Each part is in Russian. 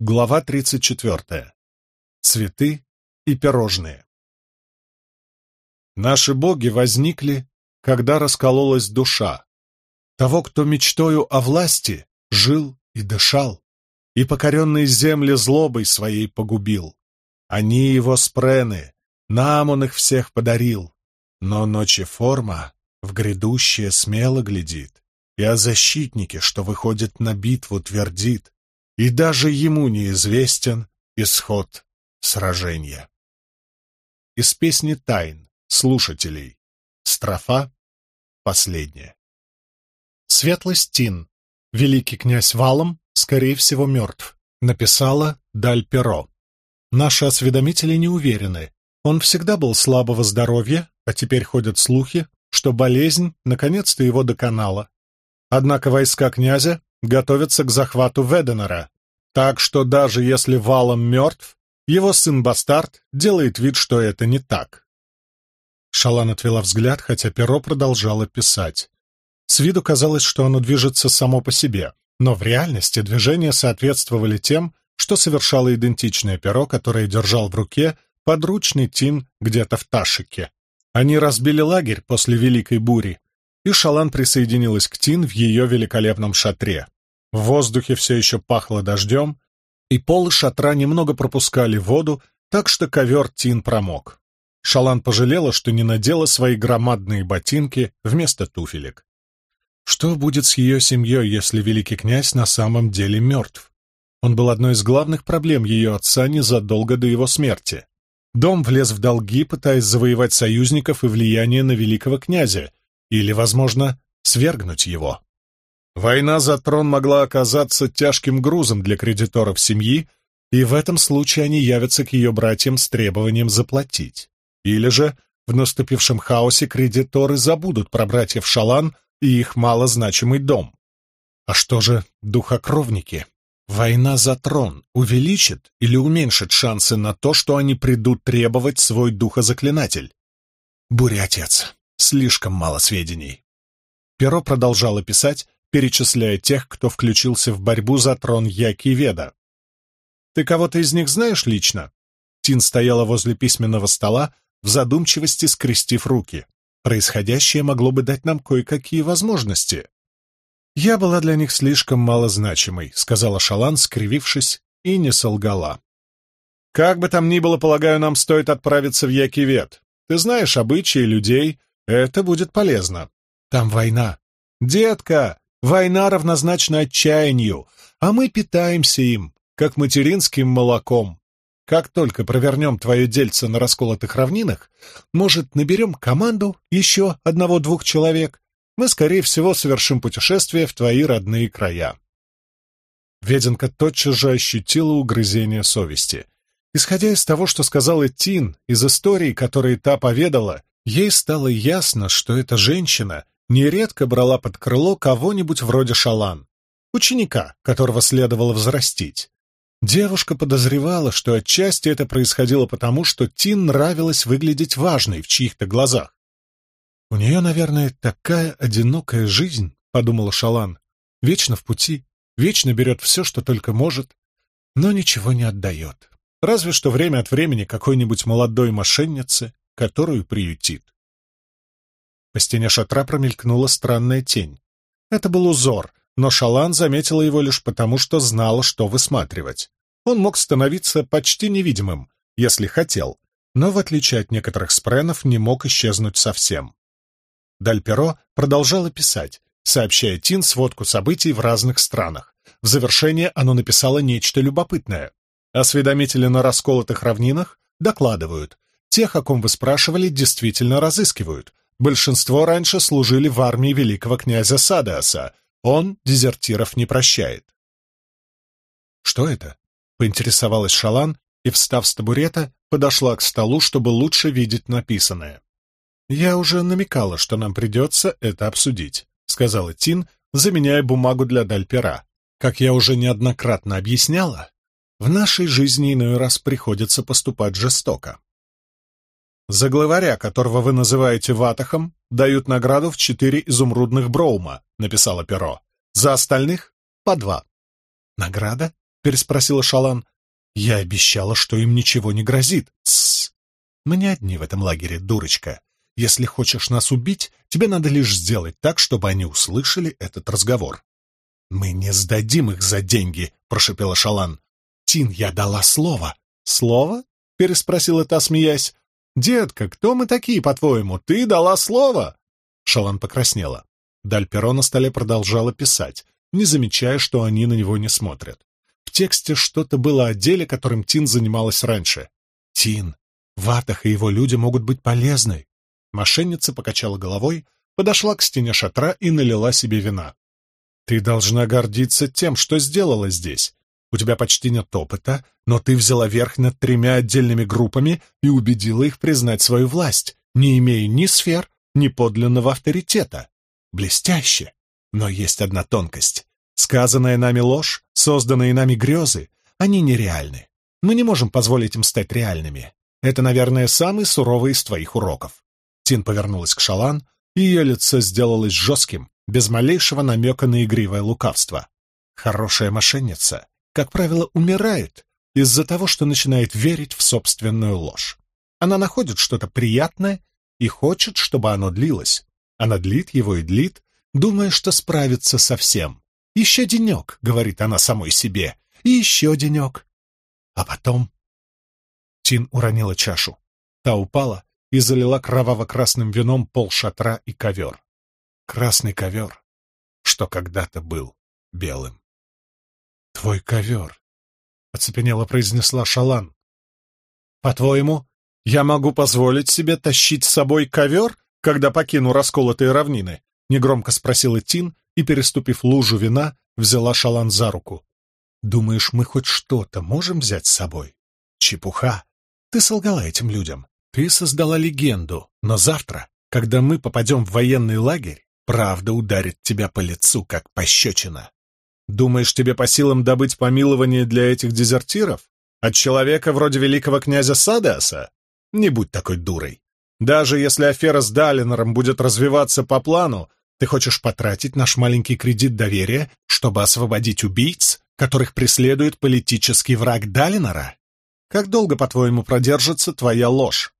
Глава 34. Цветы и пирожные. Наши боги возникли, когда раскололась душа. Того, кто мечтою о власти жил и дышал, и покоренные земли злобой своей погубил. Они его спрены, нам он их всех подарил, но ночи форма в грядущее смело глядит, и о защитнике, что выходит на битву, твердит, и даже ему неизвестен исход сражения. Из песни «Тайн» слушателей. Строфа последняя. Светлость Тин, великий князь Валом, скорее всего, мертв, написала Даль Перо. Наши осведомители не уверены. Он всегда был слабого здоровья, а теперь ходят слухи, что болезнь наконец-то его доконала. Однако войска князя готовится к захвату Веденера, так что даже если Валом мертв, его сын-бастард делает вид, что это не так. Шалан отвела взгляд, хотя перо продолжало писать. С виду казалось, что оно движется само по себе, но в реальности движения соответствовали тем, что совершало идентичное перо, которое держал в руке подручный Тин где-то в Ташике. Они разбили лагерь после Великой бури, и Шалан присоединилась к Тин в ее великолепном шатре. В воздухе все еще пахло дождем, и полы шатра немного пропускали воду, так что ковер Тин промок. Шалан пожалела, что не надела свои громадные ботинки вместо туфелек. Что будет с ее семьей, если великий князь на самом деле мертв? Он был одной из главных проблем ее отца незадолго до его смерти. Дом влез в долги, пытаясь завоевать союзников и влияние на великого князя, или, возможно, свергнуть его. Война за трон могла оказаться тяжким грузом для кредиторов семьи, и в этом случае они явятся к ее братьям с требованием заплатить. Или же в наступившем хаосе кредиторы забудут про братьев Шалан и их малозначимый дом. А что же духокровники? Война за трон увеличит или уменьшит шансы на то, что они придут требовать свой духозаклинатель? Буря, отец. Слишком мало сведений. Перо продолжало писать, перечисляя тех, кто включился в борьбу за трон Якиведа. «Ты кого-то из них знаешь лично?» Тин стояла возле письменного стола, в задумчивости скрестив руки. Происходящее могло бы дать нам кое-какие возможности. «Я была для них слишком малозначимой», — сказала Шалан, скривившись, и не солгала. «Как бы там ни было, полагаю, нам стоит отправиться в Якивет. Ты знаешь обычаи людей, это будет полезно. Там война. Детка, Война равнозначна отчаянию, а мы питаемся им, как материнским молоком. Как только провернем твое дельце на расколотых равнинах, может, наберем команду еще одного-двух человек, мы, скорее всего, совершим путешествие в твои родные края. Веденка тотчас же ощутила угрызение совести. Исходя из того, что сказала Тин, из истории, которые та поведала, ей стало ясно, что эта женщина нередко брала под крыло кого-нибудь вроде Шалан, ученика, которого следовало взрастить. Девушка подозревала, что отчасти это происходило потому, что Тин нравилось выглядеть важной в чьих-то глазах. «У нее, наверное, такая одинокая жизнь», — подумала Шалан, — «вечно в пути, вечно берет все, что только может, но ничего не отдает, разве что время от времени какой-нибудь молодой мошеннице, которую приютит». По стене шатра промелькнула странная тень. Это был узор, но Шалан заметила его лишь потому, что знала, что высматривать. Он мог становиться почти невидимым, если хотел, но, в отличие от некоторых спренов, не мог исчезнуть совсем. Дальперо продолжала писать, сообщая Тин сводку событий в разных странах. В завершение оно написало нечто любопытное. Осведомители на расколотых равнинах докладывают. Тех, о ком вы спрашивали, действительно разыскивают. Большинство раньше служили в армии великого князя Садеаса. Он дезертиров не прощает. «Что это?» — поинтересовалась Шалан и, встав с табурета, подошла к столу, чтобы лучше видеть написанное. «Я уже намекала, что нам придется это обсудить», — сказала Тин, заменяя бумагу для дальпера. «Как я уже неоднократно объясняла, в нашей жизни иной раз приходится поступать жестоко. За главаря, которого вы называете Ватахом, дают награду в четыре изумрудных броума, написала перо. За остальных — по два. Награда? — переспросила Шалан. «Я обещала, что им ничего не грозит». «Тссс! Мы не одни в этом лагере, дурочка. Если хочешь нас убить, тебе надо лишь сделать так, чтобы они услышали этот разговор». «Мы не сдадим их за деньги», — прошепела Шалан. «Тин, я дала слово». «Слово?» — переспросила та, смеясь. «Детка, кто мы такие, по-твоему? Ты дала слово!» Шалан покраснела. Даль перо на столе продолжала писать, не замечая, что они на него не смотрят. В тексте что-то было о деле, которым Тин занималась раньше. «Тин, Ватах и его люди могут быть полезны». Мошенница покачала головой, подошла к стене шатра и налила себе вина. «Ты должна гордиться тем, что сделала здесь. У тебя почти нет опыта, но ты взяла верх над тремя отдельными группами и убедила их признать свою власть, не имея ни сфер, ни подлинного авторитета. Блестяще! Но есть одна тонкость. Сказанная нами ложь, созданные нами грезы, они нереальны. Мы не можем позволить им стать реальными. Это, наверное, самый суровый из твоих уроков. Тин повернулась к Шалан, и ее лицо сделалось жестким, без малейшего намека на игривое лукавство. Хорошая мошенница как правило, умирает из-за того, что начинает верить в собственную ложь. Она находит что-то приятное и хочет, чтобы оно длилось. Она длит его и длит, думая, что справится со всем. «Еще денек», — говорит она самой себе, — «и еще денек». А потом... Тин уронила чашу. Та упала и залила кроваво-красным вином пол шатра и ковер. Красный ковер, что когда-то был белым. «Твой ковер», — оцепенело произнесла Шалан. «По-твоему, я могу позволить себе тащить с собой ковер, когда покину расколотые равнины?» — негромко спросила Тин и, переступив лужу вина, взяла Шалан за руку. «Думаешь, мы хоть что-то можем взять с собой?» «Чепуха! Ты солгала этим людям. Ты создала легенду, но завтра, когда мы попадем в военный лагерь, правда ударит тебя по лицу, как пощечина. Думаешь, тебе по силам добыть помилование для этих дезертиров? От человека вроде великого князя Садеаса? Не будь такой дурой. Даже если афера с Далинором будет развиваться по плану, ты хочешь потратить наш маленький кредит доверия, чтобы освободить убийц, которых преследует политический враг Далинора? Как долго, по-твоему, продержится твоя ложь?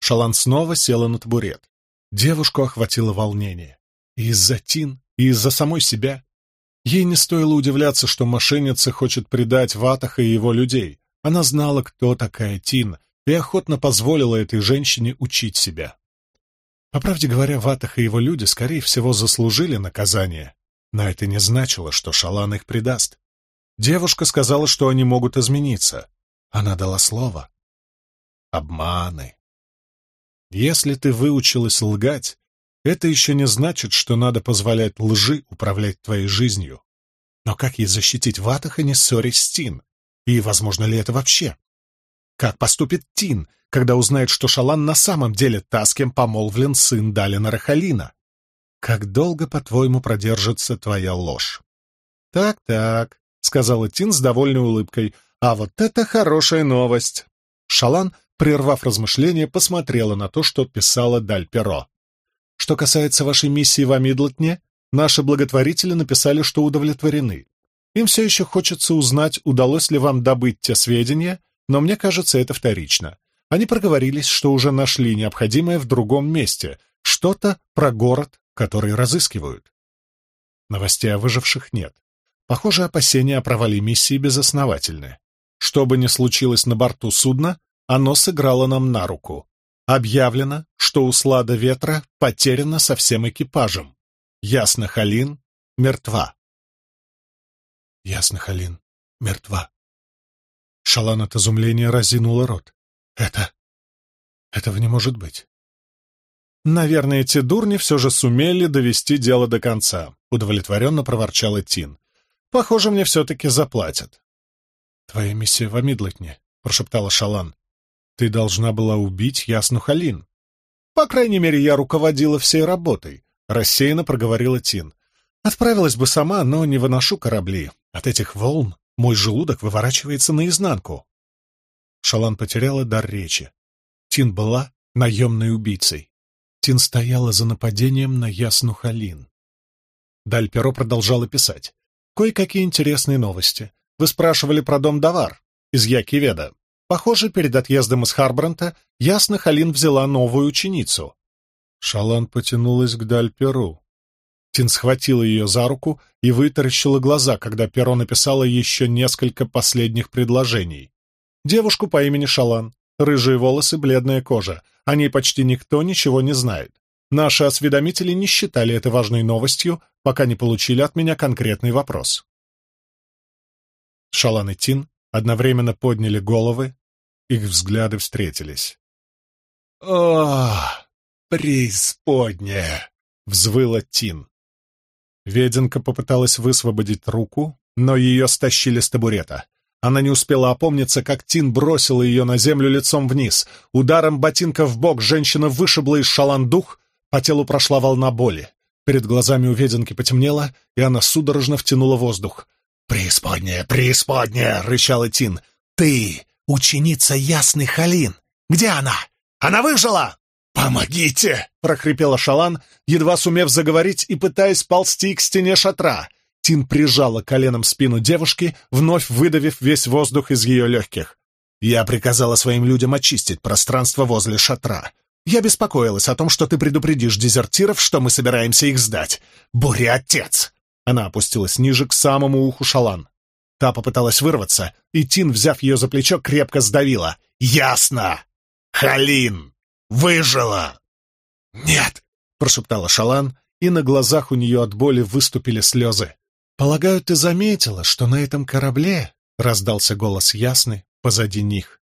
Шалан снова села на табурет. Девушку охватило волнение. И из-за Тин, и из-за самой себя. Ей не стоило удивляться, что мошенница хочет предать Ватаха и его людей. Она знала, кто такая Тин, и охотно позволила этой женщине учить себя. По правде говоря, Ватах и его люди, скорее всего, заслужили наказание, но это не значило, что Шалан их предаст. Девушка сказала, что они могут измениться. Она дала слово. Обманы. Если ты выучилась лгать, это еще не значит, что надо позволять лжи управлять твоей жизнью. Но как ей защитить Ватаха, не ссорясь с Тин? И возможно ли это вообще? Как поступит Тин, когда узнает, что Шалан на самом деле та, с кем помолвлен сын Далина Рахалина? Как долго, по-твоему, продержится твоя ложь? «Так-так», — сказала Тин с довольной улыбкой, — «а вот это хорошая новость». Шалан, прервав размышления, посмотрела на то, что писала Даль Перо. Что касается вашей миссии в Амидлотне, наши благотворители написали, что удовлетворены. Им все еще хочется узнать, удалось ли вам добыть те сведения, но мне кажется, это вторично. Они проговорились, что уже нашли необходимое в другом месте, что-то про город, который разыскивают. Новостей о выживших нет. Похоже, опасения о провале миссии безосновательны. Что бы ни случилось на борту судна, оно сыграло нам на руку. Объявлено, что у Слада Ветра потеряно со всем экипажем. Ясно Халин мертва. Ясно Халин мертва. Шалан от изумления разинула рот. Это... этого не может быть. Наверное, эти дурни все же сумели довести дело до конца, удовлетворенно проворчала Тин. Похоже, мне все-таки заплатят. Твоя миссия в Амидлотне, прошептала Шалан. Ты должна была убить Ясну Халин. По крайней мере, я руководила всей работой, рассеянно проговорила Тин. Отправилась бы сама, но не выношу корабли. От этих волн мой желудок выворачивается наизнанку. Шалан потеряла дар речи. Тин была наемной убийцей. Тин стояла за нападением на Ясну Халин. Даль Перо продолжала писать. Кое-какие интересные новости. Вы спрашивали про дом Давар из Якиведа. Похоже, перед отъездом из Харбранта ясно Халин взяла новую ученицу. Шалан потянулась к Дальперу. Тин схватила ее за руку и вытаращила глаза, когда Перо написала еще несколько последних предложений. Девушку по имени Шалан, рыжие волосы, бледная кожа. О ней почти никто ничего не знает. Наши осведомители не считали это важной новостью, пока не получили от меня конкретный вопрос. Шалан и Тин одновременно подняли головы, их взгляды встретились. «О, преисподняя!» — взвыла Тин. Веденка попыталась высвободить руку, но ее стащили с табурета. Она не успела опомниться, как Тин бросила ее на землю лицом вниз. Ударом ботинка в бок женщина вышибла из шалан дух, по телу прошла волна боли. Перед глазами у Веденки потемнело, и она судорожно втянула воздух. «Преисподняя, преисподняя!» — рычал Тин. «Ты, ученица Ясный Халин! Где она? Она выжила!» «Помогите!» — прохрипела Шалан, едва сумев заговорить и пытаясь ползти к стене шатра. Тин прижала коленом спину девушки, вновь выдавив весь воздух из ее легких. «Я приказала своим людям очистить пространство возле шатра. Я беспокоилась о том, что ты предупредишь дезертиров, что мы собираемся их сдать. Буря, отец!» Она опустилась ниже к самому уху Шалан. Та попыталась вырваться, и Тин, взяв ее за плечо, крепко сдавила. «Ясно! Халин!» Выжила!» «Нет!» — прошептала Шалан, и на глазах у нее от боли выступили слезы. «Полагаю, ты заметила, что на этом корабле...» — раздался голос ясный позади них.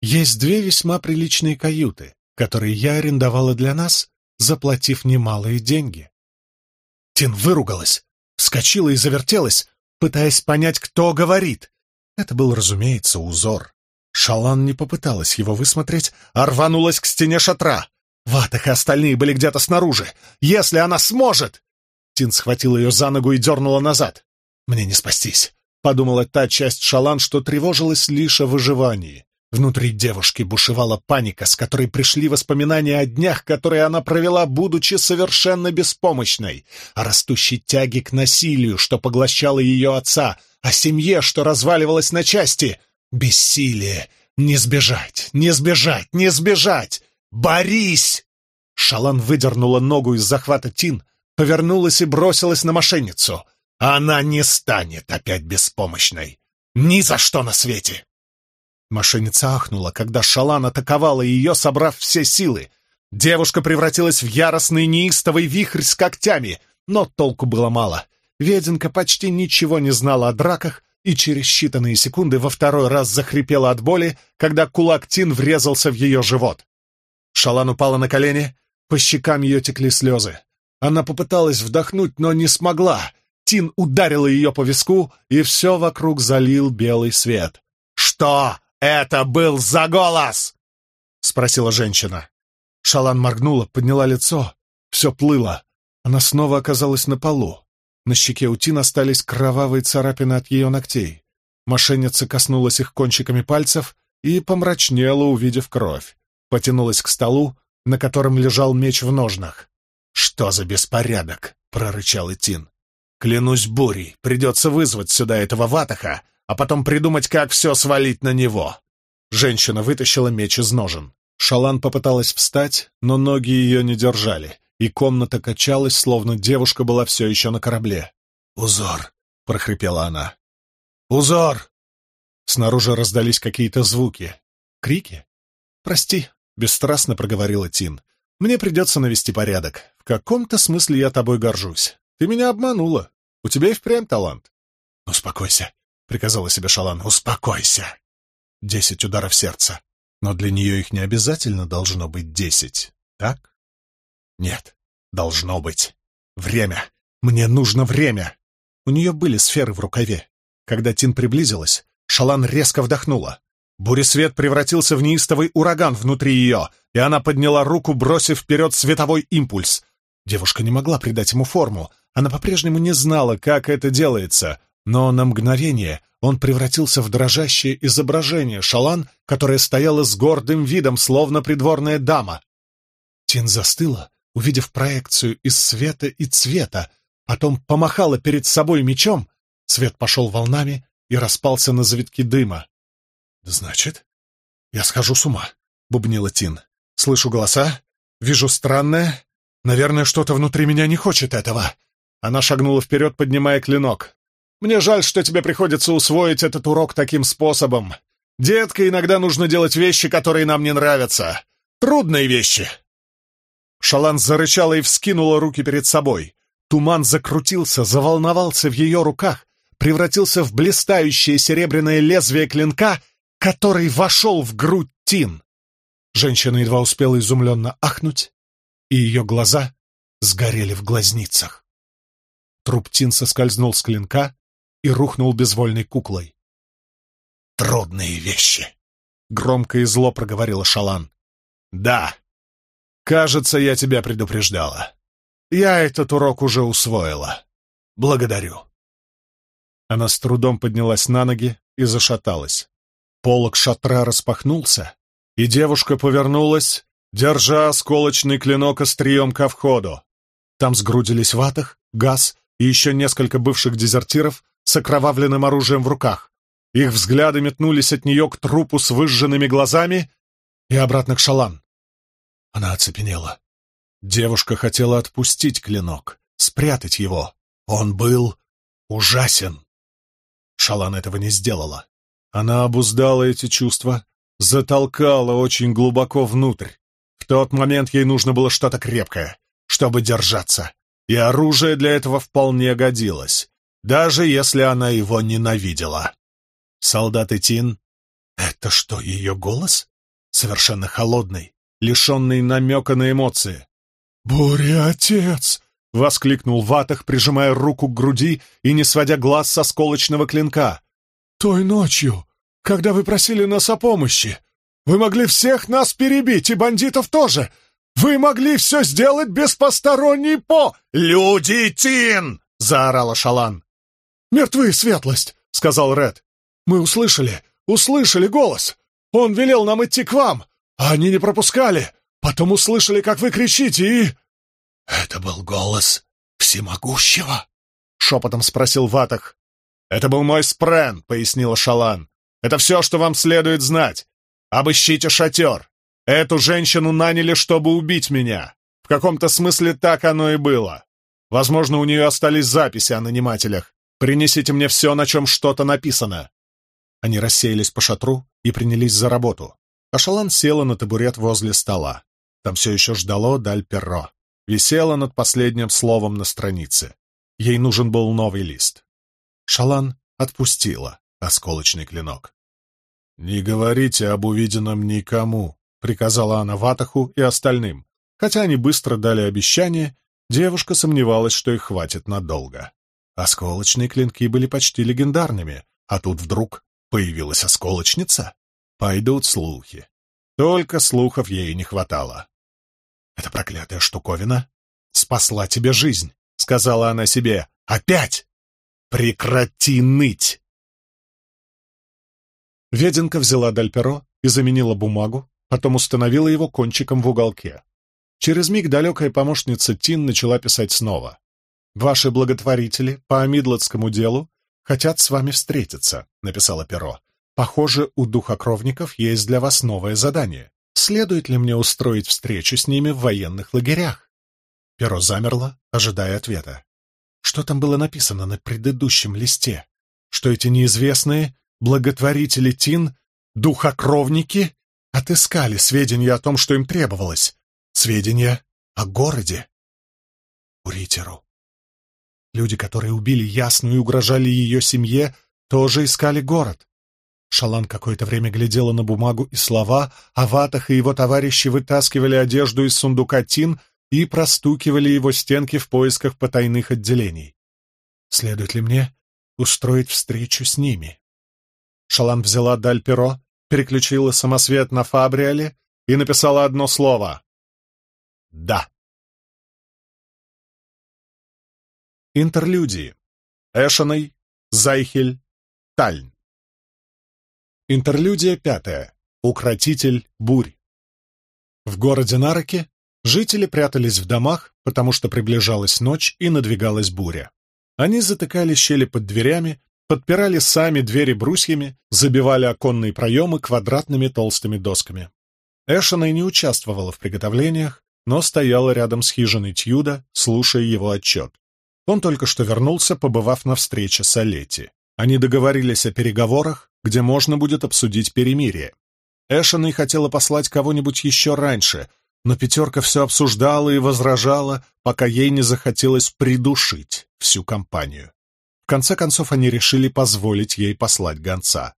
«Есть две весьма приличные каюты, которые я арендовала для нас, заплатив немалые деньги». Тин выругалась, вскочила и завертелась, пытаясь понять, кто говорит. Это был, разумеется, узор. Шалан не попыталась его высмотреть, а рванулась к стене шатра. Ватах и остальные были где-то снаружи. Если она сможет! Тин схватил ее за ногу и дернула назад. «Мне не спастись», — подумала та часть Шалан, что тревожилась лишь о выживании. Внутри девушки бушевала паника, с которой пришли воспоминания о днях, которые она провела, будучи совершенно беспомощной, о растущей тяге к насилию, что поглощало ее отца, о семье, что разваливалась на части — Бессилие! Не сбежать! Не сбежать! Не сбежать! Борись! Шалан выдернула ногу из захвата Тин, повернулась и бросилась на мошенницу. Она не станет опять беспомощной. Ни за что на свете! Мошенница ахнула, когда Шалан атаковала ее, собрав все силы. Девушка превратилась в яростный неистовый вихрь с когтями, но толку было мало. Веденка почти ничего не знала о драках, и через считанные секунды во второй раз захрипела от боли, когда кулак Тин врезался в ее живот. Шалан упала на колени, по щекам ее текли слезы. Она попыталась вдохнуть, но не смогла. Тин ударила ее по виску, и все вокруг залил белый свет. «Что это был за голос?» — спросила женщина. Шалан моргнула, подняла лицо. Все плыло. Она снова оказалась на полу. На щеке у Тин остались кровавые царапины от ее ногтей. Мошенница коснулась их кончиками пальцев и помрачнела, увидев кровь. Потянулась к столу, на котором лежал меч в ножнах. «Что за беспорядок?» — прорычал Тин. «Клянусь бурей, придется вызвать сюда этого ватаха, а потом придумать, как все свалить на него». Женщина вытащила меч из ножен. Шалан попыталась встать, но ноги ее не держали и комната качалась, словно девушка была все еще на корабле. «Узор!» — прохрипела она. «Узор!» Снаружи раздались какие-то звуки. «Крики?» «Прости», — бесстрастно проговорила Тин. «Мне придется навести порядок. В каком-то смысле я тобой горжусь. Ты меня обманула. У тебя и впрямь талант». «Успокойся», — приказала себе Шалан. «Успокойся!» Десять ударов сердца. Но для нее их не обязательно должно быть десять, так? Нет, должно быть. Время. Мне нужно время. У нее были сферы в рукаве. Когда Тин приблизилась, Шалан резко вдохнула. Буресвет превратился в неистовый ураган внутри ее, и она подняла руку, бросив вперед световой импульс. Девушка не могла придать ему форму. Она по-прежнему не знала, как это делается, но на мгновение он превратился в дрожащее изображение Шалан, которая стояла с гордым видом, словно придворная дама. Тин застыла, увидев проекцию из света и цвета, потом помахала перед собой мечом, цвет пошел волнами и распался на завитки дыма. «Значит, я схожу с ума», — бубнила Тин. «Слышу голоса, вижу странное. Наверное, что-то внутри меня не хочет этого». Она шагнула вперед, поднимая клинок. «Мне жаль, что тебе приходится усвоить этот урок таким способом. Детка, иногда нужно делать вещи, которые нам не нравятся. Трудные вещи!» Шалан зарычала и вскинула руки перед собой. Туман закрутился, заволновался в ее руках, превратился в блистающее серебряное лезвие клинка, который вошел в грудь Тин. Женщина едва успела изумленно ахнуть, и ее глаза сгорели в глазницах. Труп Тин соскользнул с клинка и рухнул безвольной куклой. «Трудные вещи!» — громко и зло проговорила Шалан. «Да, кажется, я тебя предупреждала. Я этот урок уже усвоила. Благодарю». Она с трудом поднялась на ноги и зашаталась. Полок шатра распахнулся, и девушка повернулась, держа осколочный клинок острием ко входу. Там сгрудились ватах, газ и еще несколько бывших дезертиров с окровавленным оружием в руках. Их взгляды метнулись от нее к трупу с выжженными глазами и обратно к шалан. Она оцепенела. Девушка хотела отпустить клинок, спрятать его. Он был ужасен. Шалан этого не сделала. Она обуздала эти чувства, затолкала очень глубоко внутрь. В тот момент ей нужно было что-то крепкое, чтобы держаться, и оружие для этого вполне годилось, даже если она его ненавидела. Солдат Этин — это что, ее голос? Совершенно холодный, лишенный намека на эмоции. «Буря, отец!» — воскликнул Ватах, прижимая руку к груди и не сводя глаз со сколочного клинка. «Той ночью, когда вы просили нас о помощи, вы могли всех нас перебить, и бандитов тоже. Вы могли все сделать без посторонней по...» «Люди Тин!» — заорала Шалан. «Мертвы, светлость!» — сказал Ред. «Мы услышали, услышали голос. Он велел нам идти к вам, а они не пропускали. Потом услышали, как вы кричите, и...» «Это был голос всемогущего?» — шепотом спросил Ватах. «Это был мой спрен», — пояснила Шалан. «Это все, что вам следует знать. Обыщите шатер. Эту женщину наняли, чтобы убить меня. В каком-то смысле так оно и было. Возможно, у нее остались записи о нанимателях. Принесите мне все, на чем что-то написано». Они рассеялись по шатру и принялись за работу. А Шалан села на табурет возле стола. Там все еще ждало Даль Перро висела над последним словом на странице. Ей нужен был новый лист. Шалан отпустила осколочный клинок. «Не говорите об увиденном никому», — приказала она Ватаху и остальным. Хотя они быстро дали обещание, девушка сомневалась, что их хватит надолго. Осколочные клинки были почти легендарными, а тут вдруг появилась осколочница. Пойдут слухи. Только слухов ей не хватало. «Эта проклятая штуковина спасла тебе жизнь», — сказала она себе. «Опять! Прекрати ныть!» Веденка взяла дальперо и заменила бумагу, потом установила его кончиком в уголке. Через миг далекая помощница Тин начала писать снова. «Ваши благотворители по Амидлотскому делу хотят с вами встретиться», — написала перо. «Похоже, у духокровников есть для вас новое задание. Следует ли мне устроить встречу с ними в военных лагерях? Перо замерло, ожидая ответа. Что там было написано на предыдущем листе? Что эти неизвестные благотворители Тин, духокровники, отыскали сведения о том, что им требовалось, сведения о городе. Уритеру. Люди, которые убили Ясну и угрожали ее семье, тоже искали город. Шалан какое-то время глядела на бумагу и слова, а Ватах и его товарищи вытаскивали одежду из сундука Тин и простукивали его стенки в поисках потайных отделений. Следует ли мне устроить встречу с ними? Шалан взяла даль перо, переключила самосвет на фабриале и написала одно слово. «Да». Интерлюдии. Эшеной, Зайхель, Тальн. Интерлюдия пятая. Укротитель бурь. В городе Нароке жители прятались в домах, потому что приближалась ночь и надвигалась буря. Они затыкали щели под дверями, подпирали сами двери брусьями, забивали оконные проемы квадратными толстыми досками. Эшена не участвовала в приготовлениях, но стояла рядом с хижиной Тьюда, слушая его отчет. Он только что вернулся, побывав на встрече с Олетти. Они договорились о переговорах, где можно будет обсудить перемирие. Эшена хотела послать кого-нибудь еще раньше, но пятерка все обсуждала и возражала, пока ей не захотелось придушить всю компанию. В конце концов они решили позволить ей послать гонца.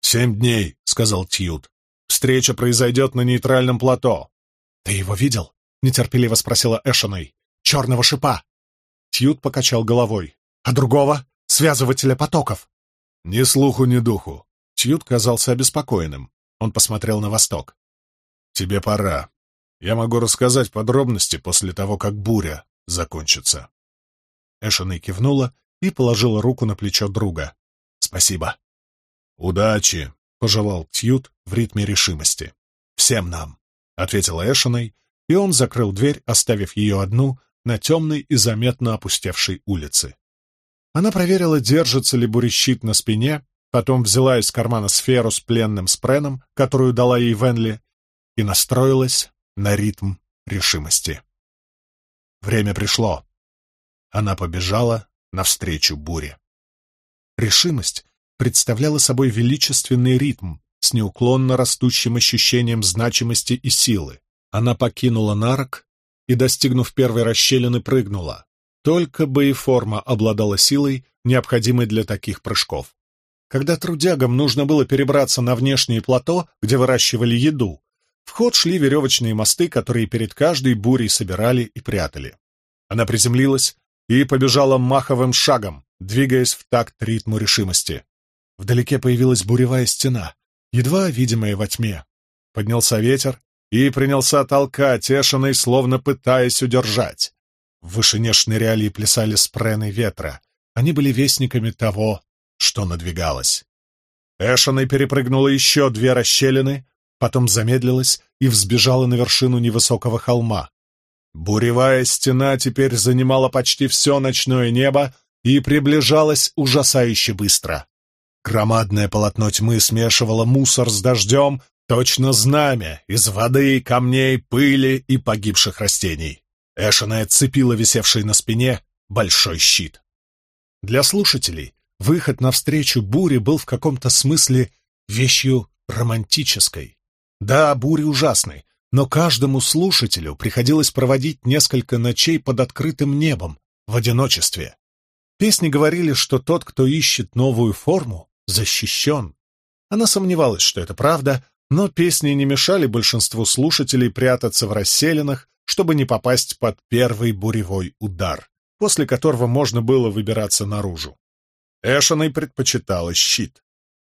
«Семь дней», — сказал Тьют. «Встреча произойдет на нейтральном плато». «Ты его видел?» — нетерпеливо спросила Эшеной. «Черного шипа!» Тьют покачал головой. «А другого? Связывателя потоков?» «Ни слуху, ни духу». Тьют казался обеспокоенным. Он посмотрел на восток. «Тебе пора. Я могу рассказать подробности после того, как буря закончится». Эшена кивнула и положила руку на плечо друга. «Спасибо». «Удачи», — пожелал Тьют в ритме решимости. «Всем нам», — ответила Эшеной, и он закрыл дверь, оставив ее одну на темной и заметно опустевшей улице. Она проверила, держится ли бурещит на спине, потом взяла из кармана сферу с пленным спреном, которую дала ей Венли, и настроилась на ритм решимости. Время пришло. Она побежала навстречу буре. Решимость представляла собой величественный ритм с неуклонно растущим ощущением значимости и силы. Она покинула нарок и, достигнув первой расщелины, прыгнула. Только боеформа обладала силой, необходимой для таких прыжков. Когда трудягам нужно было перебраться на внешнее плато, где выращивали еду, в ход шли веревочные мосты, которые перед каждой бурей собирали и прятали. Она приземлилась, и побежала маховым шагом, двигаясь в такт ритму решимости. Вдалеке появилась буревая стена, едва видимая во тьме. Поднялся ветер и принялся толкать, Эшиной, словно пытаясь удержать. В вышине шныряли и плясали спрены ветра. Они были вестниками того, что надвигалось. Эшиной перепрыгнула еще две расщелины, потом замедлилась и взбежала на вершину невысокого холма. Буревая стена теперь занимала почти все ночное небо и приближалась ужасающе быстро. Громадное полотно тьмы смешивало мусор с дождем, точно знамя из воды, камней, пыли и погибших растений. Эшена отцепила висевший на спине большой щит. Для слушателей выход навстречу буре был в каком-то смысле вещью романтической. Да, бури ужасны, но каждому слушателю приходилось проводить несколько ночей под открытым небом, в одиночестве. Песни говорили, что тот, кто ищет новую форму, защищен. Она сомневалась, что это правда, но песни не мешали большинству слушателей прятаться в расселенных, чтобы не попасть под первый буревой удар, после которого можно было выбираться наружу. Эшиной предпочитала щит.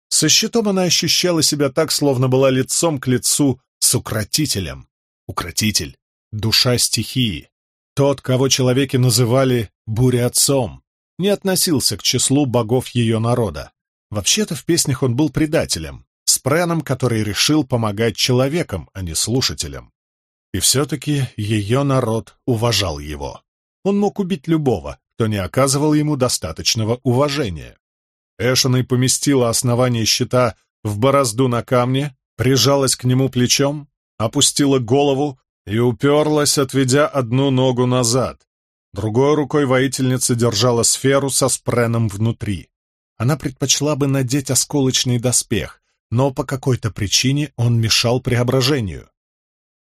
Со щитом она ощущала себя так, словно была лицом к лицу с укротителем. Укротитель — душа стихии. Тот, кого человеки называли буря-отцом, не относился к числу богов ее народа. Вообще-то в песнях он был предателем, спреном, который решил помогать человекам, а не слушателям. И все-таки ее народ уважал его. Он мог убить любого, кто не оказывал ему достаточного уважения. Эшиной поместила основание щита в борозду на камне, прижалась к нему плечом, опустила голову и уперлась, отведя одну ногу назад. Другой рукой воительница держала сферу со спреном внутри. Она предпочла бы надеть осколочный доспех, но по какой-то причине он мешал преображению.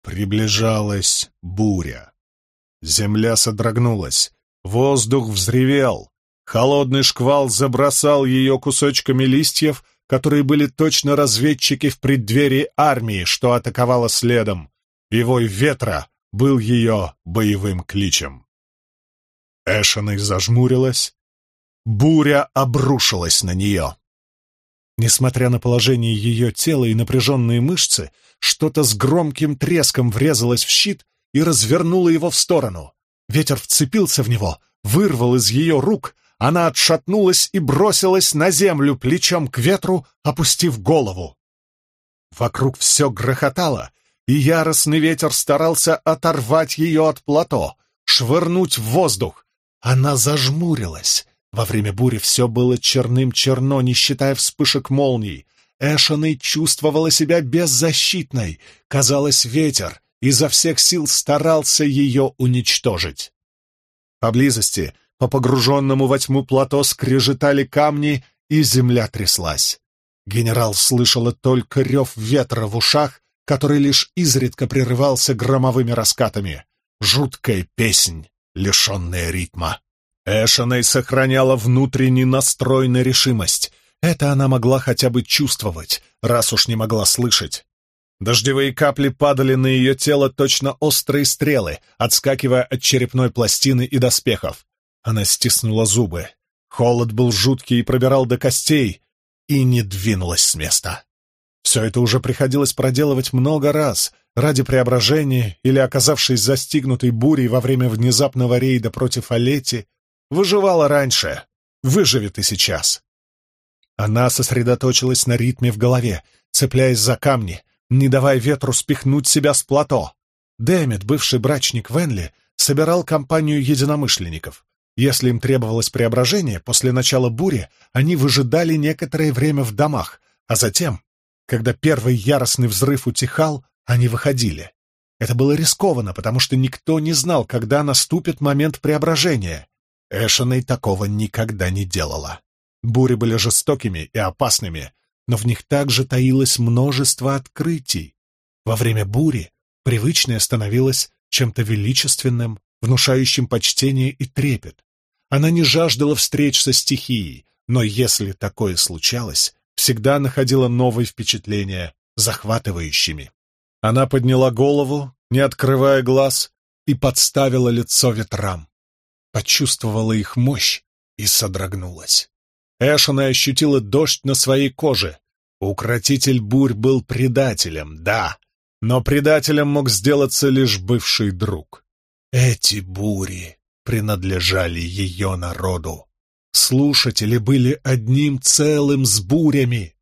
Приближалась буря. Земля содрогнулась, воздух взревел, холодный шквал забросал ее кусочками листьев, которые были точно разведчики в преддверии армии, что атаковала следом, и вой ветра был ее боевым кличем. Эшеной зажмурилась. Буря обрушилась на нее. Несмотря на положение ее тела и напряженные мышцы, что-то с громким треском врезалось в щит и развернуло его в сторону. Ветер вцепился в него, вырвал из ее рук, она отшатнулась и бросилась на землю плечом к ветру, опустив голову. Вокруг все грохотало, и яростный ветер старался оторвать ее от плато, швырнуть в воздух. Она зажмурилась, Во время бури все было черным-черно, не считая вспышек молний. Эшеной чувствовала себя беззащитной. Казалось, ветер изо всех сил старался ее уничтожить. Поблизости, по погруженному во тьму плато, скрежетали камни, и земля тряслась. Генерал слышала только рев ветра в ушах, который лишь изредка прерывался громовыми раскатами. Жуткая песнь, лишенная ритма. Эшеней сохраняла внутренний настрой на решимость. Это она могла хотя бы чувствовать, раз уж не могла слышать. Дождевые капли падали на ее тело точно острые стрелы, отскакивая от черепной пластины и доспехов. Она стиснула зубы. Холод был жуткий и пробирал до костей, и не двинулась с места. Все это уже приходилось проделывать много раз ради преображения или оказавшись застигнутой бурей во время внезапного рейда против Олети, выживала раньше, выживет и сейчас. Она сосредоточилась на ритме в голове, цепляясь за камни, не давая ветру спихнуть себя с плато. Дэмит, бывший брачник Венли, собирал компанию единомышленников. Если им требовалось преображение, после начала бури они выжидали некоторое время в домах, а затем, когда первый яростный взрыв утихал, они выходили. Это было рискованно, потому что никто не знал, когда наступит момент преображения. Эшеней такого никогда не делала. Бури были жестокими и опасными, но в них также таилось множество открытий. Во время бури привычное становилось чем-то величественным, внушающим почтение и трепет. Она не жаждала встреч со стихией, но если такое случалось, всегда находила новые впечатления, захватывающими. Она подняла голову, не открывая глаз, и подставила лицо ветрам. Почувствовала их мощь и содрогнулась. Эшена ощутила дождь на своей коже. Укротитель бурь был предателем, да, но предателем мог сделаться лишь бывший друг. Эти бури принадлежали ее народу. Слушатели были одним целым с бурями.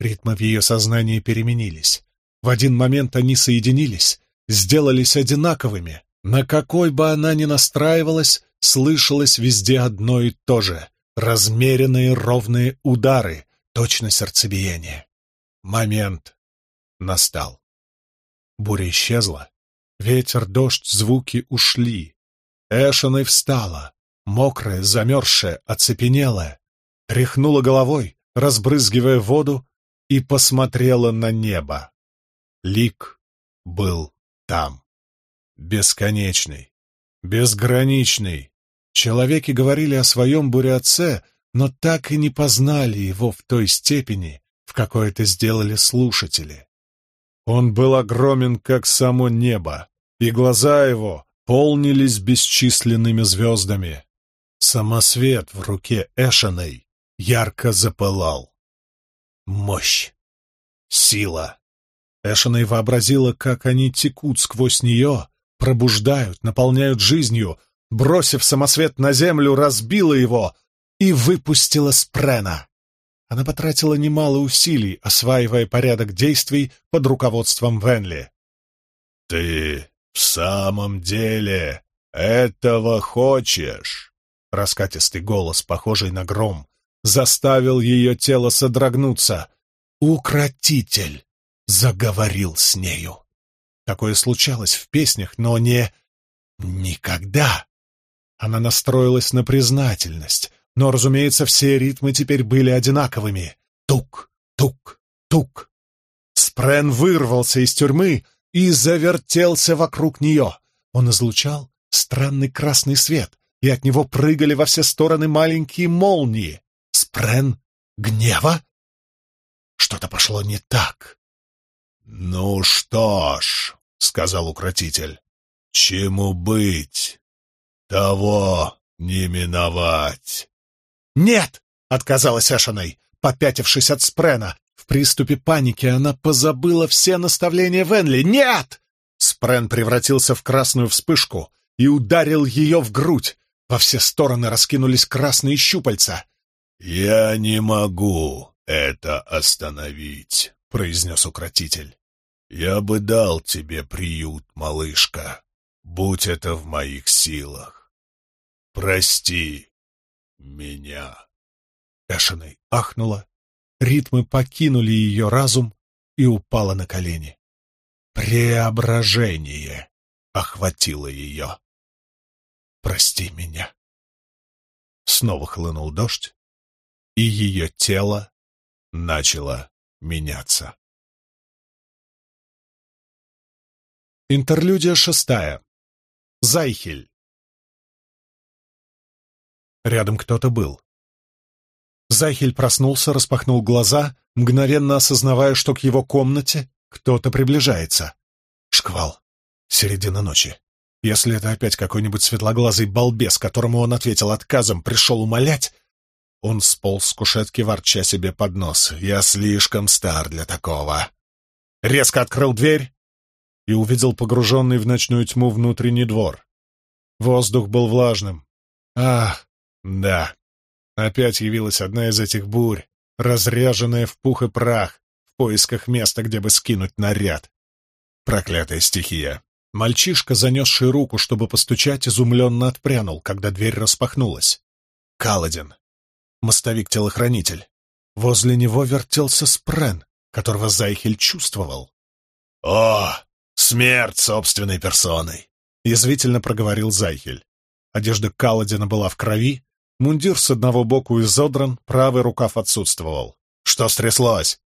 Ритмы в ее сознании переменились. В один момент они соединились, сделались одинаковыми. На какой бы она ни настраивалась, слышалось везде одно и то же размеренные ровные удары, точно сердцебиение. Момент настал. Буря исчезла. Ветер, дождь, звуки ушли. Эшеной встала, мокрая, замерзшая, оцепенелая, тряхнула головой, разбрызгивая воду, и посмотрела на небо. Лик был там. Бесконечный, безграничный, Человеки говорили о своем бурятце, но так и не познали его в той степени, в какой это сделали слушатели. Он был огромен, как само небо, и глаза его полнились бесчисленными звездами. Самосвет в руке Эшеной ярко запылал. Мощь! Сила! Эшеной вообразила, как они текут сквозь нее, пробуждают, наполняют жизнью, бросив самосвет на землю, разбила его и выпустила Спрена. Она потратила немало усилий, осваивая порядок действий под руководством Венли. «Ты в самом деле этого хочешь?» Раскатистый голос, похожий на гром, заставил ее тело содрогнуться. «Укротитель!» заговорил с нею. Такое случалось в песнях, но не... никогда. Она настроилась на признательность, но, разумеется, все ритмы теперь были одинаковыми. Тук, тук, тук. Спрен вырвался из тюрьмы и завертелся вокруг нее. Он излучал странный красный свет, и от него прыгали во все стороны маленькие молнии. Спрен гнева? Что-то пошло не так. «Ну что ж», — сказал укротитель, — «чему быть? «Того не миновать!» «Нет!» — отказалась Эшиной, попятившись от Спрена. В приступе паники она позабыла все наставления Венли. «Нет!» Спрен превратился в красную вспышку и ударил ее в грудь. Во все стороны раскинулись красные щупальца. «Я не могу это остановить», — произнес укротитель. «Я бы дал тебе приют, малышка, будь это в моих силах. Прости, меня!» Эшиной ахнула, ритмы покинули ее разум и упала на колени. Преображение охватило ее. «Прости меня!» Снова хлынул дождь, и ее тело начало меняться. Интерлюдия шестая. Зайхель. Рядом кто-то был. Зайхель проснулся, распахнул глаза, мгновенно осознавая, что к его комнате кто-то приближается. Шквал. Середина ночи. Если это опять какой-нибудь светлоглазый балбес, которому он ответил отказом, пришел умолять, он сполз с кушетки, ворча себе под нос. «Я слишком стар для такого». Резко открыл дверь и увидел погруженный в ночную тьму внутренний двор. Воздух был влажным. Ах, да, опять явилась одна из этих бурь, разряженная в пух и прах, в поисках места, где бы скинуть наряд. Проклятая стихия. Мальчишка, занесший руку, чтобы постучать, изумленно отпрянул, когда дверь распахнулась. Каладин. Мостовик-телохранитель. Возле него вертелся Спрен, которого Зайхель чувствовал. «О, смерть собственной персоной!» — язвительно проговорил Зайхель. Одежда Каладина была в крови, мундир с одного боку изодран, правый рукав отсутствовал. «Что стряслось?»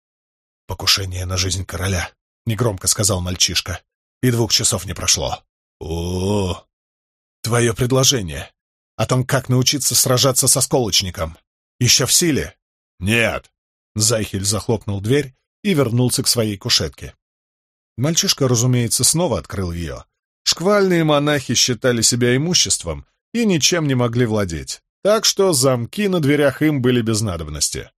«Покушение на жизнь короля», — негромко сказал мальчишка. «И двух часов не прошло». «О, твое предложение о том, как научиться сражаться со сколочником, еще в силе?» «Нет». Зайхель захлопнул дверь и вернулся к своей кушетке. Мальчишка, разумеется, снова открыл ее. Шквальные монахи считали себя имуществом и ничем не могли владеть, так что замки на дверях им были без надобности.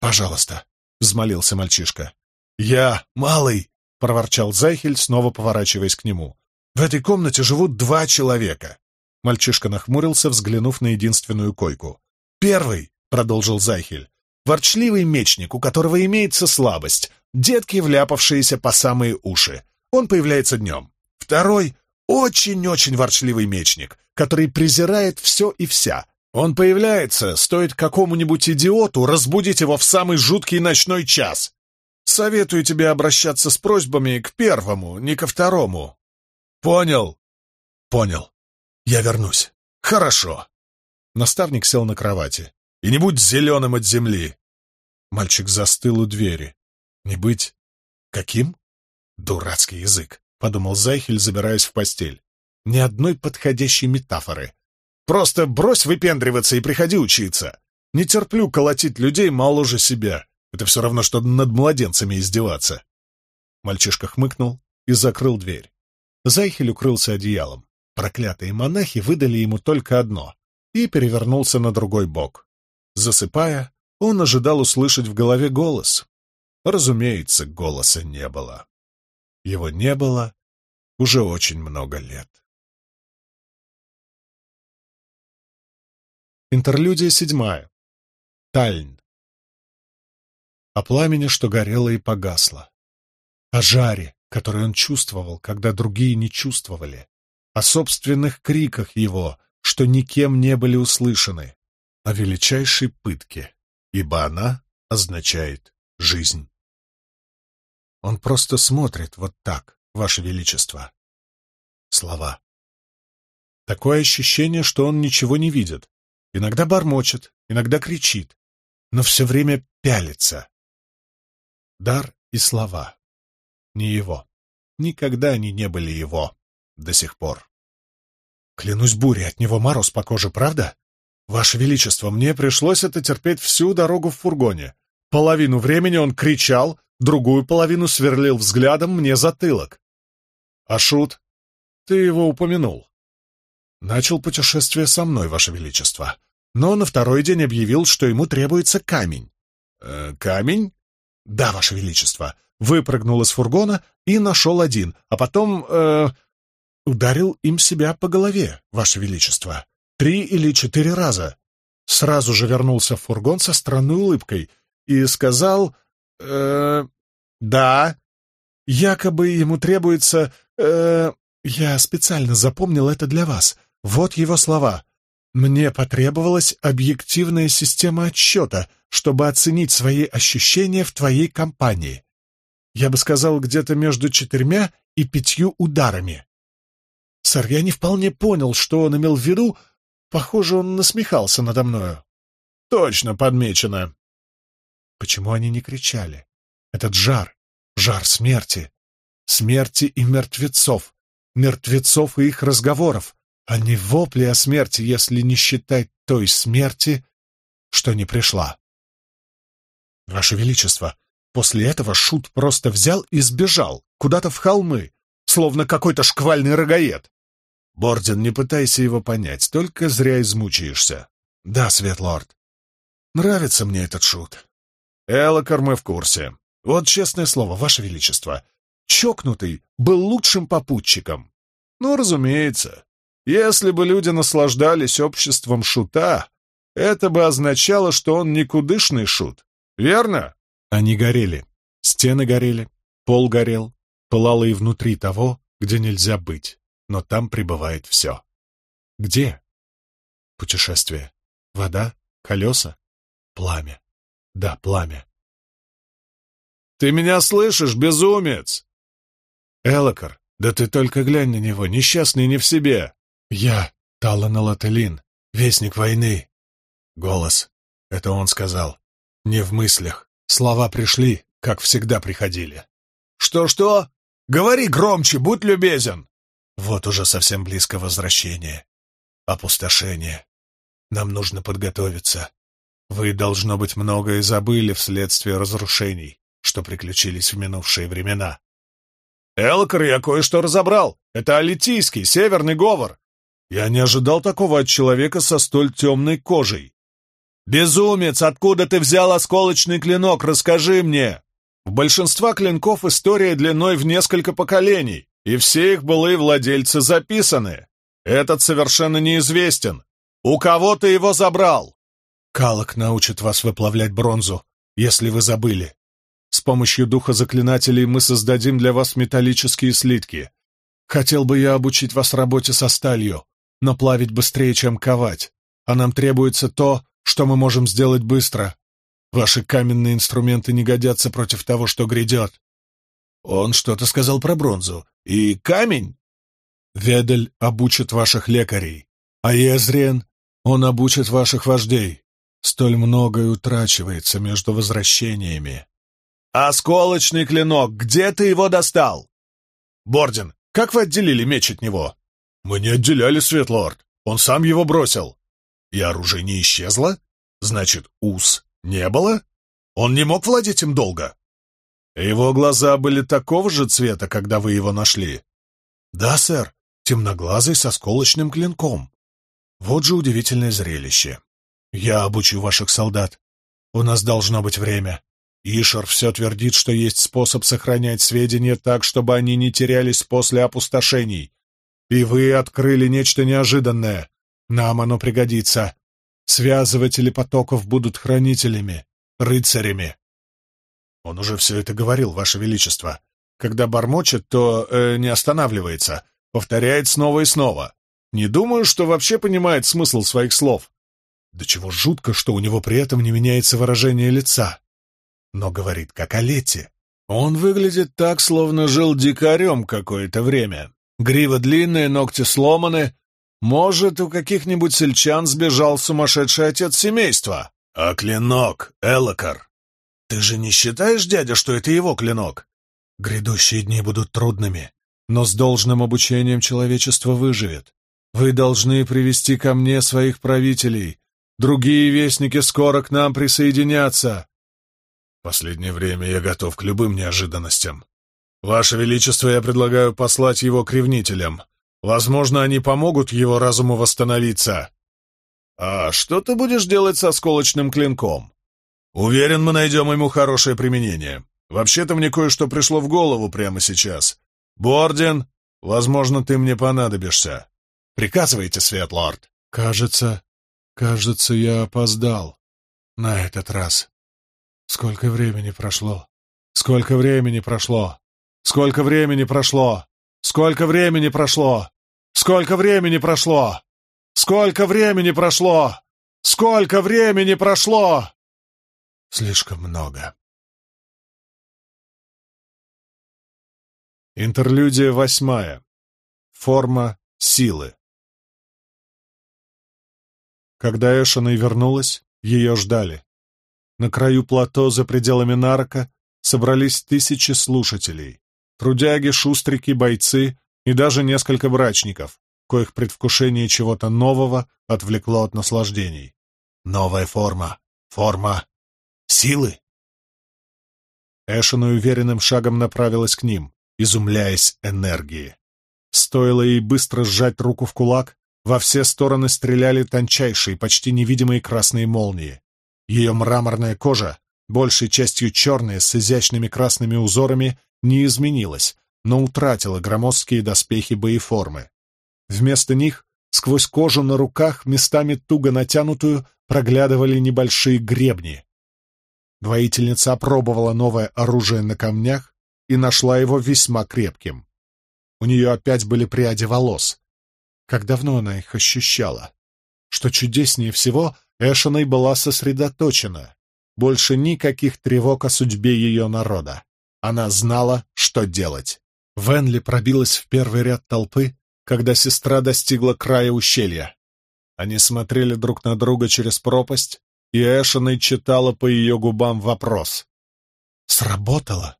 «Пожалуйста», — взмолился мальчишка. «Я малый», — проворчал Зайхель, снова поворачиваясь к нему. «В этой комнате живут два человека». Мальчишка нахмурился, взглянув на единственную койку. «Первый», — продолжил Зайхель, — «ворчливый мечник, у которого имеется слабость, детки, вляпавшиеся по самые уши. Он появляется днем. Второй — очень-очень ворчливый мечник, который презирает все и вся. Он появляется, стоит какому-нибудь идиоту разбудить его в самый жуткий ночной час. Советую тебе обращаться с просьбами к первому, не ко второму. Понял? Понял. Я вернусь. Хорошо. Наставник сел на кровати. И не будь зеленым от земли. Мальчик застыл у двери. Не быть... Каким? Дурацкий язык, подумал Зайхель, забираясь в постель. Ни одной подходящей метафоры. Просто брось выпендриваться и приходи учиться. Не терплю колотить людей моложе себя. Это все равно, что над младенцами издеваться. Мальчишка хмыкнул и закрыл дверь. Зайхель укрылся одеялом. Проклятые монахи выдали ему только одно и перевернулся на другой бок. Засыпая, он ожидал услышать в голове голос. Разумеется, голоса не было. Его не было уже очень много лет. Интерлюдия седьмая. Тальн. О пламени, что горело и погасло. О жаре, который он чувствовал, когда другие не чувствовали. О собственных криках его, что никем не были услышаны. О величайшей пытке, ибо она означает жизнь. Он просто смотрит вот так, Ваше Величество. Слова. Такое ощущение, что он ничего не видит. Иногда бормочет, иногда кричит, но все время пялится. Дар и слова. Не его. Никогда они не были его. До сих пор. Клянусь бурей, от него мороз по коже, правда? Ваше Величество, мне пришлось это терпеть всю дорогу в фургоне. Половину времени он кричал, другую половину сверлил взглядом мне затылок. А Шут? Ты его упомянул. Начал путешествие со мной, Ваше Величество, но на второй день объявил, что ему требуется камень. Э, камень? Да, Ваше Величество. Выпрыгнул из фургона и нашел один, а потом... Э, ударил им себя по голове, Ваше Величество. Три или четыре раза. Сразу же вернулся в фургон со странной улыбкой и сказал... Э, да, якобы ему требуется... Э, я специально запомнил это для вас. Вот его слова. Мне потребовалась объективная система отсчета, чтобы оценить свои ощущения в твоей компании. Я бы сказал, где-то между четырьмя и пятью ударами. Сэр, я не вполне понял, что он имел в виду. Похоже, он насмехался надо мною. Точно подмечено. Почему они не кричали? Этот жар, жар смерти, смерти и мертвецов, мертвецов и их разговоров, а не вопли о смерти, если не считать той смерти, что не пришла. Ваше Величество, после этого Шут просто взял и сбежал куда-то в холмы, словно какой-то шквальный рогаед. Борден, не пытайся его понять, только зря измучаешься. Да, Светлорд, нравится мне этот Шут. Элокар мы в курсе. Вот честное слово, Ваше Величество, чокнутый был лучшим попутчиком. Ну, разумеется, если бы люди наслаждались обществом шута, это бы означало, что он никудышный шут, верно? Они горели. Стены горели, пол горел, пылало и внутри того, где нельзя быть, но там пребывает все. Где? Путешествие. Вода? Колеса? Пламя. Да, пламя. «Ты меня слышишь, безумец?» «Элокар, да ты только глянь на него, несчастный не в себе!» «Я Талан Алателин, вестник войны». Голос. Это он сказал. Не в мыслях. Слова пришли, как всегда приходили. «Что-что? Говори громче, будь любезен!» Вот уже совсем близко возвращение. Опустошение. Нам нужно подготовиться. Вы, должно быть, многое забыли вследствие разрушений, что приключились в минувшие времена. «Элкар, я кое-что разобрал. Это алитийский, северный говор. Я не ожидал такого от человека со столь темной кожей. «Безумец, откуда ты взял осколочный клинок? Расскажи мне!» У большинства клинков история длиной в несколько поколений, и все их былые владельцы записаны. Этот совершенно неизвестен. У кого ты его забрал? Калок научит вас выплавлять бронзу, если вы забыли. С помощью духа заклинателей мы создадим для вас металлические слитки. Хотел бы я обучить вас работе со сталью, но плавить быстрее, чем ковать. А нам требуется то, что мы можем сделать быстро. Ваши каменные инструменты не годятся против того, что грядет. Он что-то сказал про бронзу. И камень? Ведель обучит ваших лекарей, а Езриен, он обучит ваших вождей. Столь многое утрачивается между возвращениями. «Осколочный клинок! Где ты его достал?» «Борден, как вы отделили меч от него?» «Мы не отделяли, Светлорд. Он сам его бросил». «И оружие не исчезло? Значит, ус не было? Он не мог владеть им долго?» «Его глаза были такого же цвета, когда вы его нашли?» «Да, сэр, темноглазый со сколочным клинком. Вот же удивительное зрелище. Я обучу ваших солдат. У нас должно быть время. Ишер все твердит, что есть способ сохранять сведения так, чтобы они не терялись после опустошений. И вы открыли нечто неожиданное. Нам оно пригодится. Связыватели потоков будут хранителями, рыцарями. Он уже все это говорил, Ваше Величество. Когда бормочет, то э, не останавливается, повторяет снова и снова. Не думаю, что вообще понимает смысл своих слов. Да чего жутко, что у него при этом не меняется выражение лица. Но говорит, как о лете. Он выглядит так, словно жил дикарем какое-то время. Грива длинная, ногти сломаны. Может, у каких-нибудь сельчан сбежал сумасшедший отец семейства. А клинок, Элокар? Ты же не считаешь, дядя, что это его клинок? Грядущие дни будут трудными, но с должным обучением человечество выживет. Вы должны привести ко мне своих правителей. Другие вестники скоро к нам присоединятся. Последнее время я готов к любым неожиданностям. «Ваше Величество, я предлагаю послать его к ревнителям. Возможно, они помогут его разуму восстановиться». «А что ты будешь делать со сколочным клинком?» «Уверен, мы найдем ему хорошее применение. Вообще-то мне кое-что пришло в голову прямо сейчас. Борден, возможно, ты мне понадобишься. Приказывайте, Светлорд». «Кажется, кажется, я опоздал. На этот раз. Сколько времени прошло? Сколько времени прошло?» Сколько времени прошло? Сколько времени прошло? Сколько времени прошло? Сколько времени прошло? Сколько времени прошло? Слишком много. Интерлюдия восьмая. Форма силы. Когда Эшена вернулась, ее ждали. На краю плато за пределами нарка собрались тысячи слушателей. Трудяги, шустрики, бойцы и даже несколько брачников, коих предвкушение чего-то нового отвлекло от наслаждений. Новая форма. Форма силы. Эшена уверенным шагом направилась к ним, изумляясь энергии. Стоило ей быстро сжать руку в кулак, во все стороны стреляли тончайшие, почти невидимые красные молнии. Ее мраморная кожа, большей частью черная, с изящными красными узорами, не изменилась, но утратила громоздкие доспехи боеформы. Вместо них, сквозь кожу на руках, местами туго натянутую, проглядывали небольшие гребни. Воительница опробовала новое оружие на камнях и нашла его весьма крепким. У нее опять были пряди волос. Как давно она их ощущала? Что чудеснее всего, Эшеной была сосредоточена. Больше никаких тревог о судьбе ее народа. Она знала, что делать. Венли пробилась в первый ряд толпы, когда сестра достигла края ущелья. Они смотрели друг на друга через пропасть, и Эшеной читала по ее губам вопрос. «Сработало?»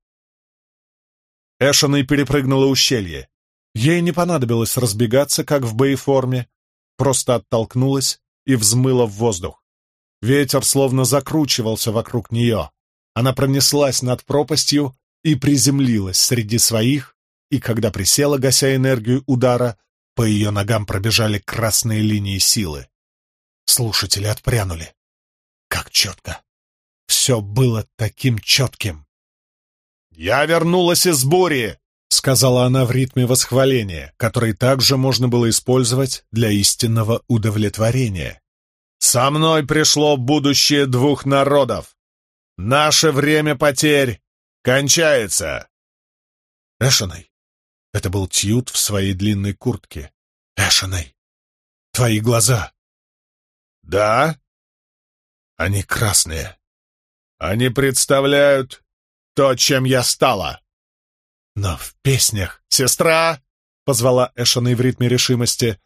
Эшеной перепрыгнула ущелье. Ей не понадобилось разбегаться, как в боеформе, просто оттолкнулась и взмыла в воздух. Ветер словно закручивался вокруг нее. Она пронеслась над пропастью и приземлилась среди своих, и когда присела, гася энергию удара, по ее ногам пробежали красные линии силы. Слушатели отпрянули. Как четко! Все было таким четким. «Я вернулась из бури!» — сказала она в ритме восхваления, который также можно было использовать для истинного удовлетворения. Со мной пришло будущее двух народов. Наше время потерь кончается. Эшеной. Это был Тьют в своей длинной куртке. Эшеной. Твои глаза. Да? Они красные. Они представляют то, чем я стала. Но в песнях... Сестра! — позвала Эшеной в ритме решимости.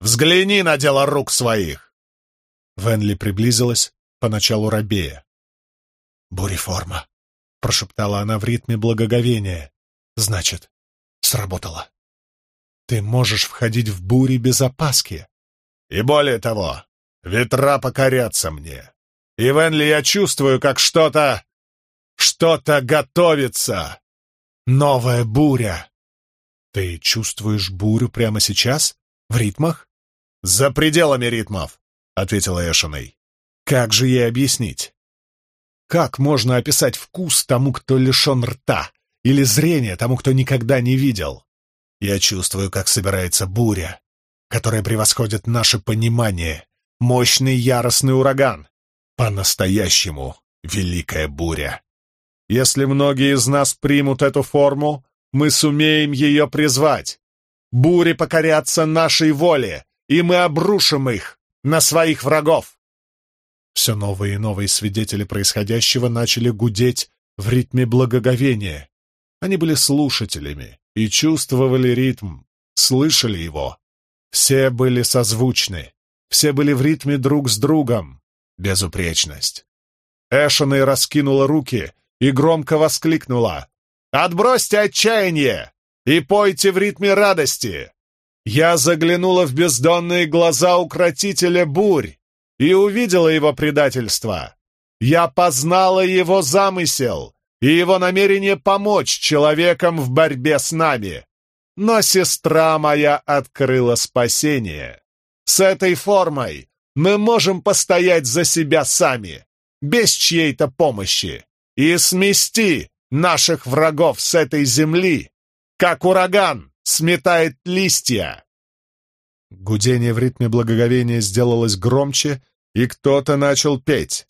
«Взгляни на дело рук своих!» Венли приблизилась, поначалу робея. «Буреформа», — прошептала она в ритме благоговения. «Значит, сработало. Ты можешь входить в бури без опаски. И более того, ветра покорятся мне. И, Венли, я чувствую, как что-то... что-то готовится. Новая буря. Ты чувствуешь бурю прямо сейчас? В ритмах? За пределами ритмов. — ответила Эшиной. «Как же ей объяснить? Как можно описать вкус тому, кто лишен рта, или зрение тому, кто никогда не видел? Я чувствую, как собирается буря, которая превосходит наше понимание, мощный яростный ураган, по-настоящему великая буря. Если многие из нас примут эту форму, мы сумеем ее призвать. Бури покорятся нашей воле, и мы обрушим их, на своих врагов!» Все новые и новые свидетели происходящего начали гудеть в ритме благоговения. Они были слушателями и чувствовали ритм, слышали его. Все были созвучны, все были в ритме друг с другом. Безупречность. Эшена раскинула руки и громко воскликнула. «Отбросьте отчаяние и пойте в ритме радости! Я заглянула в бездонные глаза укротителя бурь и увидела его предательство. Я познала его замысел и его намерение помочь человекам в борьбе с нами. Но сестра моя открыла спасение. С этой формой мы можем постоять за себя сами, без чьей-то помощи, и смести наших врагов с этой земли, как ураган сметает листья!» Гудение в ритме благоговения сделалось громче, и кто-то начал петь.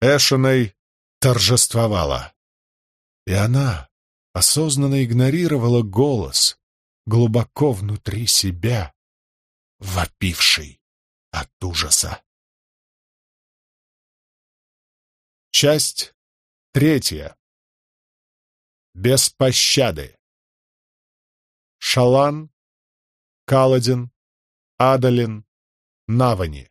Эшиной торжествовала. И она осознанно игнорировала голос, глубоко внутри себя, вопивший. От ужаса. Часть третья. Без пощады. Шалан, Каладин, Адалин, Навани.